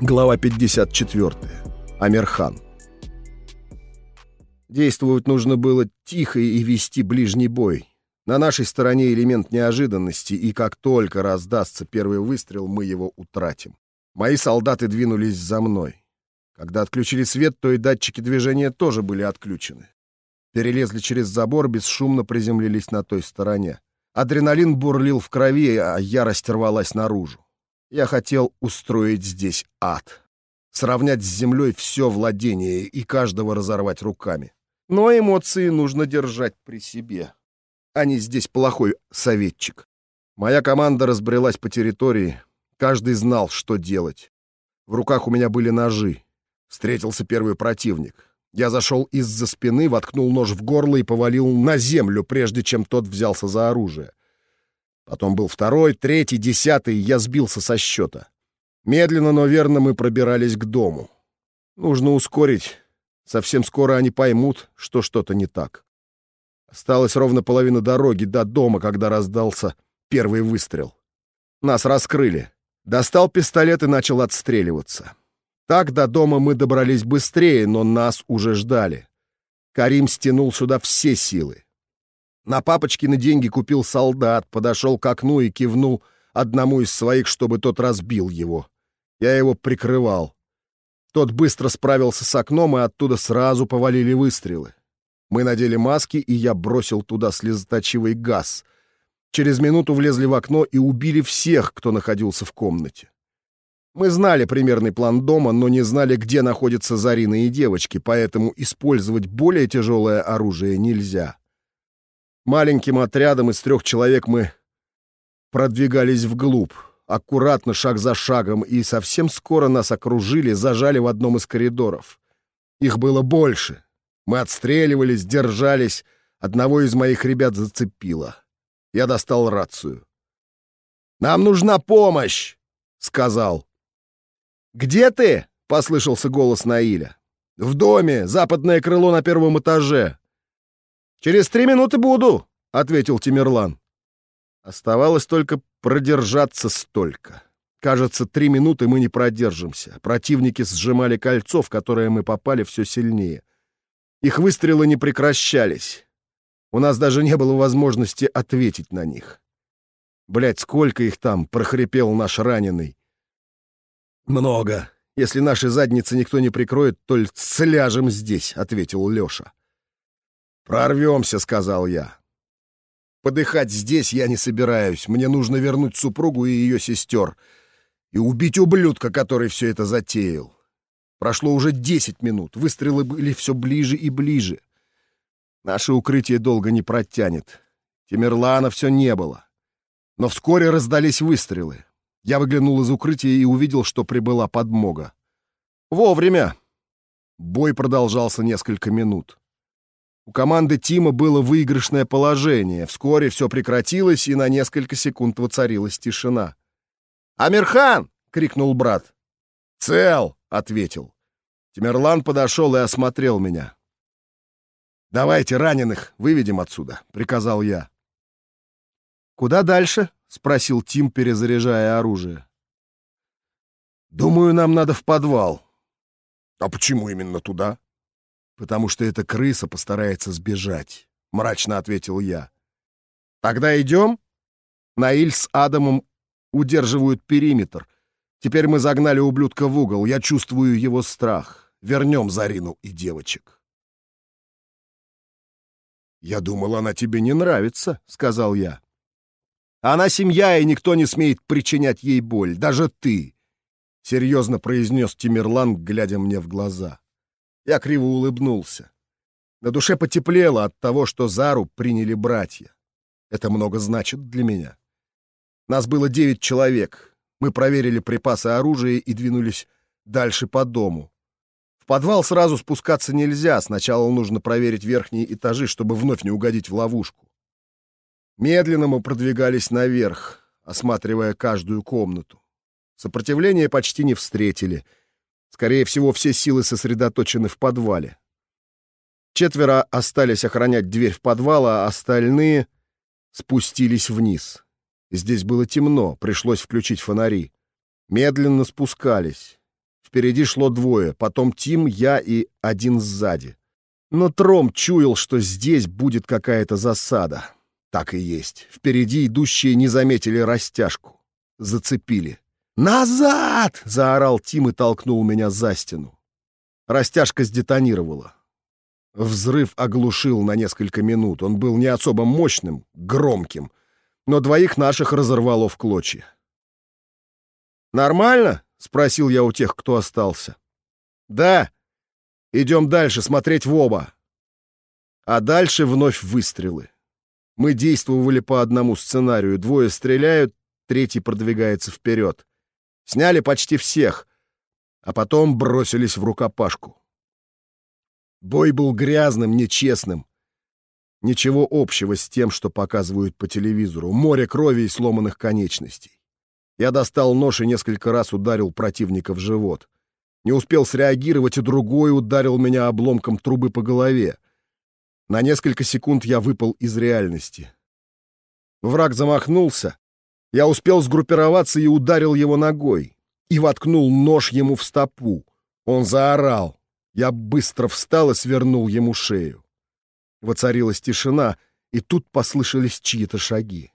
Глава 54. Амирхан. Действовать нужно было тихо и вести ближний бой. На нашей стороне элемент неожиданности, и как только раздастся первый выстрел, мы его утратим. Мои солдаты двинулись за мной. Когда отключили свет, то и датчики движения тоже были отключены. Перелезли через забор, бесшумно приземлились на той стороне. Адреналин бурлил в крови, а ярость рвалась наружу. Я хотел устроить здесь ад. Сравнять с землей все владение и каждого разорвать руками. Но эмоции нужно держать при себе. Они здесь плохой советчик. Моя команда разбрелась по территории. Каждый знал, что делать. В руках у меня были ножи. Встретился первый противник. Я зашел из-за спины, воткнул нож в горло и повалил на землю, прежде чем тот взялся за оружие. Потом был второй, третий, десятый, я сбился со счета. Медленно, но верно мы пробирались к дому. Нужно ускорить. Совсем скоро они поймут, что что-то не так. Осталось ровно половина дороги до дома, когда раздался первый выстрел. Нас раскрыли. Достал пистолет и начал отстреливаться. Так до дома мы добрались быстрее, но нас уже ждали. Карим стянул сюда все силы. На папочкины деньги купил солдат, подошел к окну и кивнул одному из своих, чтобы тот разбил его. Я его прикрывал. Тот быстро справился с окном, и оттуда сразу повалили выстрелы. Мы надели маски, и я бросил туда слезоточивый газ. Через минуту влезли в окно и убили всех, кто находился в комнате. Мы знали примерный план дома, но не знали, где находятся Зарина и девочки, поэтому использовать более тяжелое оружие нельзя. Маленьким отрядом из трех человек мы продвигались вглубь, аккуратно, шаг за шагом, и совсем скоро нас окружили, зажали в одном из коридоров. Их было больше. Мы отстреливались, держались. Одного из моих ребят зацепило. Я достал рацию. «Нам нужна помощь!» — сказал. «Где ты?» — послышался голос Наиля. «В доме, западное крыло на первом этаже. «Через три минуты буду», — ответил Тимирлан. Оставалось только продержаться столько. Кажется, три минуты мы не продержимся. Противники сжимали кольцо, в которое мы попали все сильнее. Их выстрелы не прекращались. У нас даже не было возможности ответить на них. Блять, сколько их там, прохрипел наш раненый. Много. Если наши задницы никто не прикроет, то сляжем здесь, ответил Лёша. «Прорвемся», — сказал я. «Подыхать здесь я не собираюсь. Мне нужно вернуть супругу и ее сестер и убить ублюдка, который все это затеял. Прошло уже десять минут, выстрелы были все ближе и ближе. Наше укрытие долго не протянет. Тимирлана все не было. Но вскоре раздались выстрелы. Я выглянул из укрытия и увидел, что прибыла подмога. Вовремя. Бой продолжался несколько минут. У команды Тима было выигрышное положение. Вскоре все прекратилось, и на несколько секунд воцарилась тишина. «Амирхан!» — крикнул брат. «Цел!» — ответил. Тимерлан подошел и осмотрел меня. «Давайте раненых выведем отсюда», — приказал я. «Куда дальше?» — спросил Тим, перезаряжая оружие. «Думаю, нам надо в подвал». «А почему именно туда?» «Потому что эта крыса постарается сбежать», — мрачно ответил я. «Тогда идем?» Наиль с Адамом удерживают периметр. Теперь мы загнали ублюдка в угол. Я чувствую его страх. Вернем Зарину и девочек. «Я думал, она тебе не нравится», — сказал я. «Она семья, и никто не смеет причинять ей боль, даже ты», — серьезно произнес Тимирлан, глядя мне в глаза. Я криво улыбнулся. На душе потеплело от того, что Зару приняли братья. Это много значит для меня. Нас было девять человек. Мы проверили припасы оружия и двинулись дальше по дому. В подвал сразу спускаться нельзя. Сначала нужно проверить верхние этажи, чтобы вновь не угодить в ловушку. Медленно мы продвигались наверх, осматривая каждую комнату. Сопротивления почти не встретили — Скорее всего, все силы сосредоточены в подвале. Четверо остались охранять дверь в подвал, а остальные спустились вниз. Здесь было темно, пришлось включить фонари. Медленно спускались. Впереди шло двое, потом Тим, я и один сзади. Но Тром чуял, что здесь будет какая-то засада. Так и есть. Впереди идущие не заметили растяжку. Зацепили. «Назад!» — заорал Тим и толкнул меня за стену. Растяжка сдетонировала. Взрыв оглушил на несколько минут. Он был не особо мощным, громким, но двоих наших разорвало в клочья. «Нормально?» — спросил я у тех, кто остался. «Да. Идем дальше, смотреть в оба». А дальше вновь выстрелы. Мы действовали по одному сценарию. Двое стреляют, третий продвигается вперед. Сняли почти всех, а потом бросились в рукопашку. Бой был грязным, нечестным. Ничего общего с тем, что показывают по телевизору. Море крови и сломанных конечностей. Я достал нож и несколько раз ударил противника в живот. Не успел среагировать, и другой ударил меня обломком трубы по голове. На несколько секунд я выпал из реальности. Враг замахнулся. Я успел сгруппироваться и ударил его ногой. И воткнул нож ему в стопу. Он заорал. Я быстро встал и свернул ему шею. Воцарилась тишина, и тут послышались чьи-то шаги.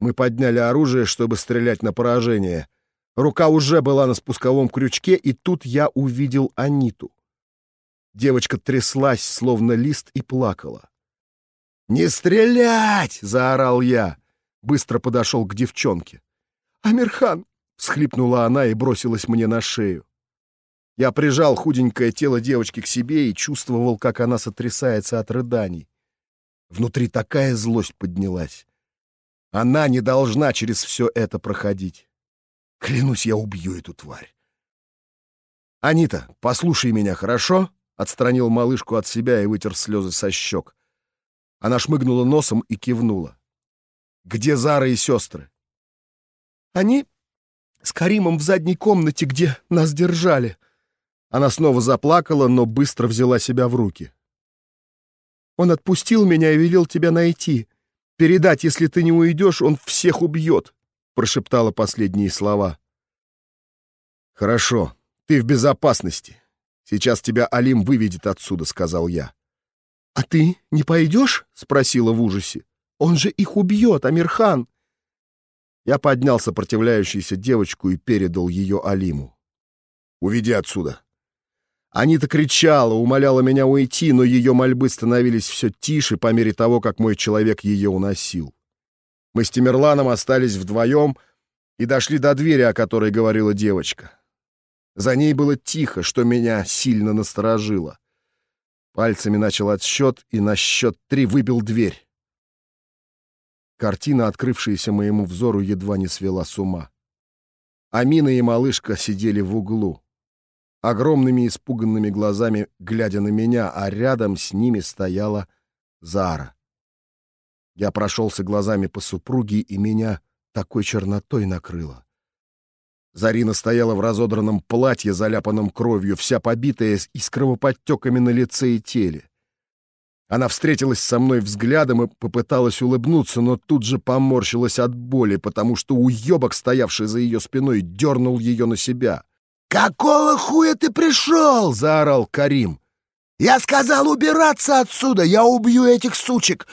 Мы подняли оружие, чтобы стрелять на поражение. Рука уже была на спусковом крючке, и тут я увидел Аниту. Девочка тряслась, словно лист, и плакала. «Не стрелять!» — заорал я. Быстро подошел к девчонке. «Амирхан!» — всхлипнула она и бросилась мне на шею. Я прижал худенькое тело девочки к себе и чувствовал, как она сотрясается от рыданий. Внутри такая злость поднялась. Она не должна через все это проходить. Клянусь, я убью эту тварь. «Анита, послушай меня, хорошо?» отстранил малышку от себя и вытер слезы со щек. Она шмыгнула носом и кивнула. «Где Зара и сестры?» «Они с Каримом в задней комнате, где нас держали». Она снова заплакала, но быстро взяла себя в руки. «Он отпустил меня и велел тебя найти. Передать, если ты не уйдешь, он всех убьет», — прошептала последние слова. «Хорошо, ты в безопасности. Сейчас тебя Алим выведет отсюда», — сказал я. «А ты не пойдешь?» — спросила в ужасе. «Он же их убьет, Амирхан!» Я поднял сопротивляющуюся девочку и передал ее Алиму. «Уведи отсюда!» Анита кричала, умоляла меня уйти, но ее мольбы становились все тише по мере того, как мой человек ее уносил. Мы с Тимерланом остались вдвоем и дошли до двери, о которой говорила девочка. За ней было тихо, что меня сильно насторожило. Пальцами начал отсчет и на счет три выбил дверь. Картина, открывшаяся моему взору, едва не свела с ума. Амина и малышка сидели в углу, огромными испуганными глазами глядя на меня, а рядом с ними стояла Зара. Я прошелся глазами по супруге, и меня такой чернотой накрыло. Зарина стояла в разодранном платье, заляпанном кровью, вся побитая и с кровоподтеками на лице и теле. Она встретилась со мной взглядом и попыталась улыбнуться, но тут же поморщилась от боли, потому что уебок, стоявший за ее спиной, дернул ее на себя. «Какого хуя ты пришел?» — заорал Карим. «Я сказал убираться отсюда! Я убью этих сучек!»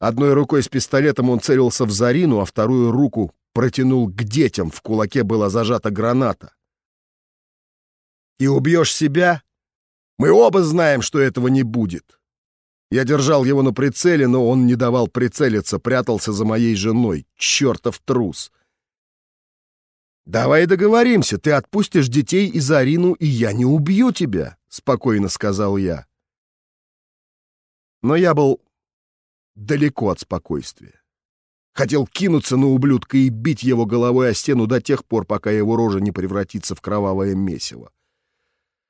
Одной рукой с пистолетом он целился в Зарину, а вторую руку протянул к детям, в кулаке была зажата граната. «И убьешь себя? Мы оба знаем, что этого не будет!» Я держал его на прицеле, но он не давал прицелиться, прятался за моей женой. Чертов трус! «Давай договоримся, ты отпустишь детей и Зарину, и я не убью тебя», — спокойно сказал я. Но я был далеко от спокойствия. Хотел кинуться на ублюдка и бить его головой о стену до тех пор, пока его рожа не превратится в кровавое месиво.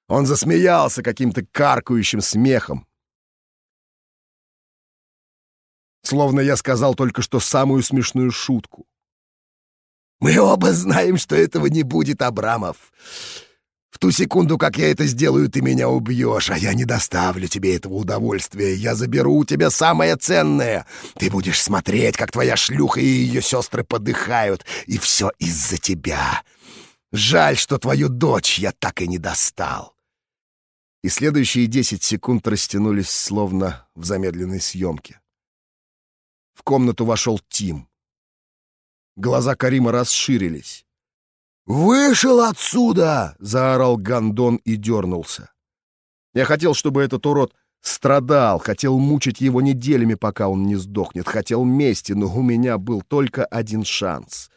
Он засмеялся каким-то каркающим смехом. Словно я сказал только что самую смешную шутку. «Мы оба знаем, что этого не будет, Абрамов. В ту секунду, как я это сделаю, ты меня убьешь, а я не доставлю тебе этого удовольствия. Я заберу у тебя самое ценное. Ты будешь смотреть, как твоя шлюха и ее сестры подыхают, и все из-за тебя. Жаль, что твою дочь я так и не достал. И следующие десять секунд растянулись словно в замедленной съемке. В комнату вошел Тим. Глаза Карима расширились. «Вышел отсюда!» — заорал Гандон и дернулся. Я хотел, чтобы этот урод страдал, хотел мучить его неделями, пока он не сдохнет, хотел мести, но у меня был только один шанс,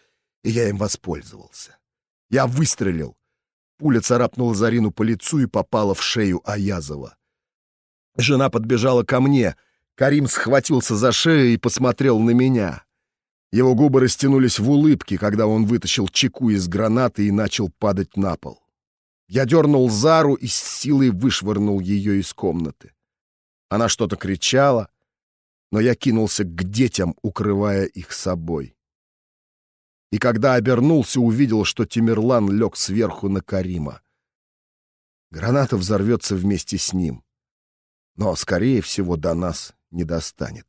и я им воспользовался. Я выстрелил. Пуля царапнула Зарину по лицу и попала в шею Аязова. Жена подбежала ко мне. Карим схватился за шею и посмотрел на меня. Его губы растянулись в улыбке, когда он вытащил чеку из гранаты и начал падать на пол. Я дернул Зару и с силой вышвырнул ее из комнаты. Она что-то кричала, но я кинулся к детям, укрывая их собой. И когда обернулся, увидел, что Тимирлан лег сверху на Карима. Граната взорвется вместе с ним, но, скорее всего, до нас не достанет.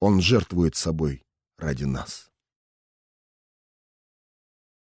Он жертвует собой ради нас.